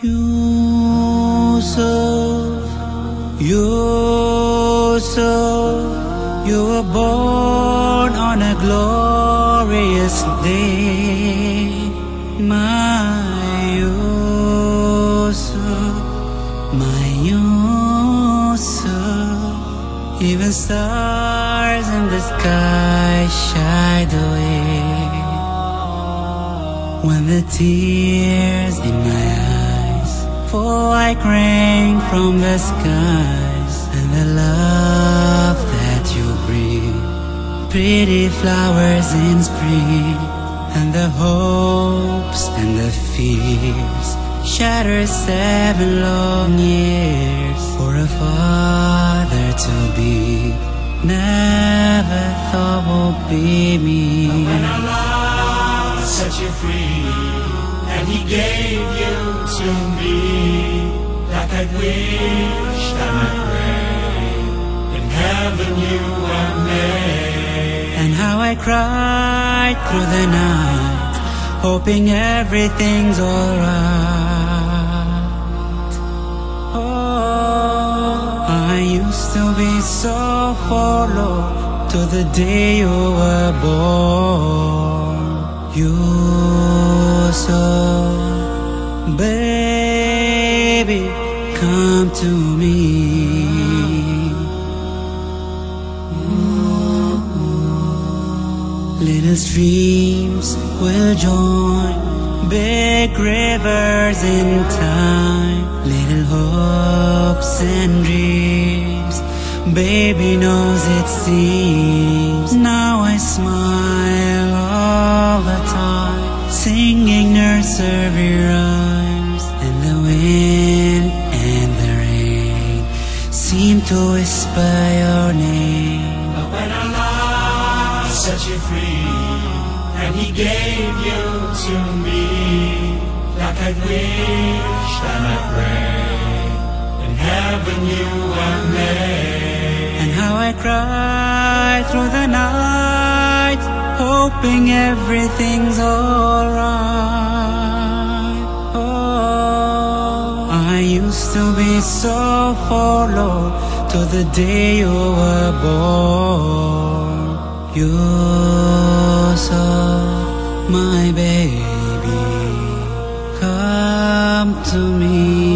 Yusuf, Yusuf, you were born on a glorious day, my Yusuf, my Yusuf. Even stars in the sky shied away when the tears in my eyes like rain from the skies and the love that you bring pretty flowers in spring and the hopes and the fears shatter seven long years for a father to be. Never thought would be me. When Allah set you free and He gave you to me, like I wished and I prayed in heaven you were made. and how I cried through the night, hoping everything's alright. Oh, I used to be so forlorn to the day you were born. You so, baby, come to me. Little streams will join big rivers in time. Little hopes and dreams, baby knows it seems. Now I smile to whisper your name. But when Allah set you free and He gave you to me, like I wish and I prayed, in heaven you were made. And how I cried through the night, hoping everything's alright. I used to be so forlorn to the day you were born. You saw my baby come to me.